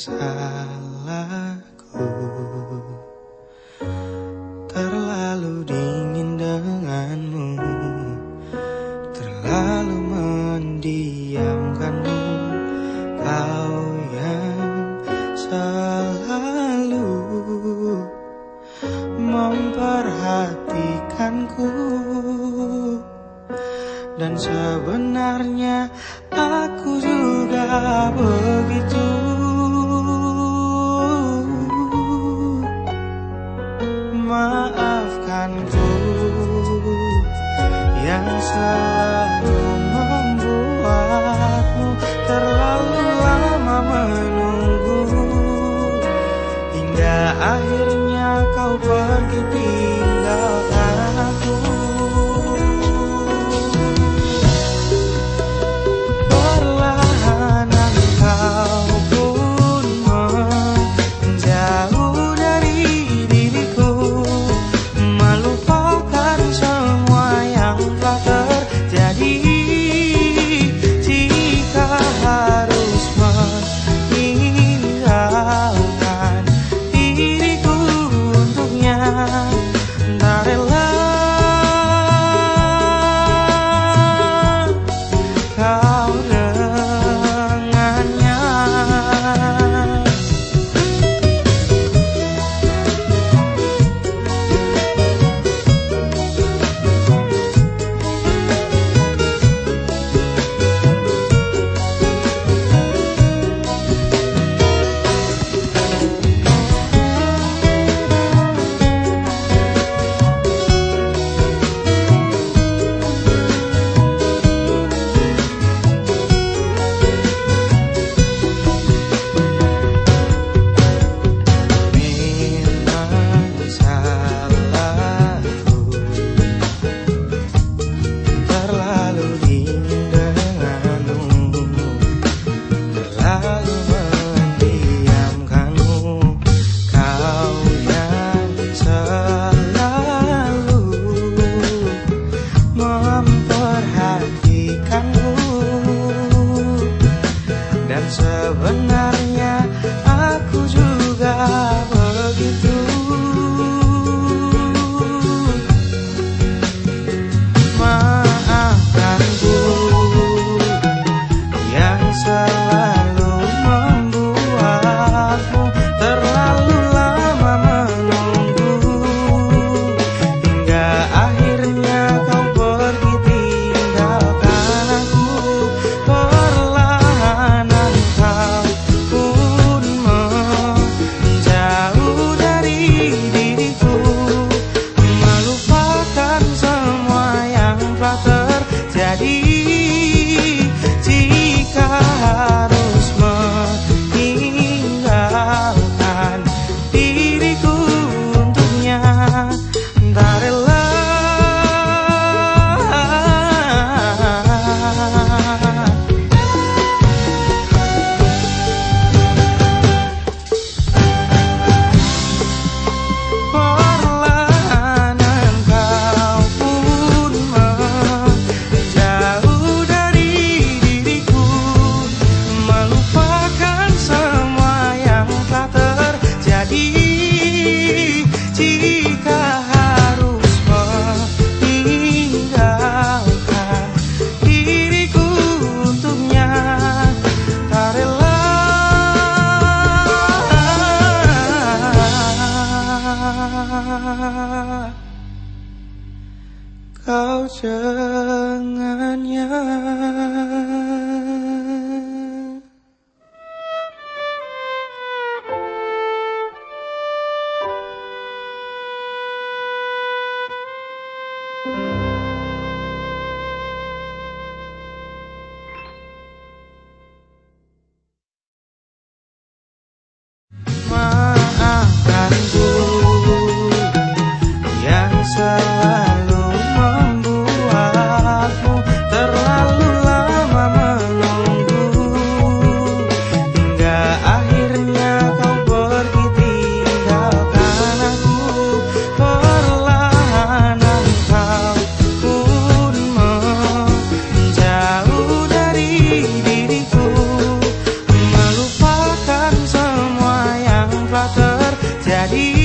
salahku. Terlalu dingin denganmu. Terlalu mendiamkanmu. Kau yang selalu Memperhatikanku. Dan sebenarnya aku juga begitu sebenarnya. 抱着恩怨 Maria.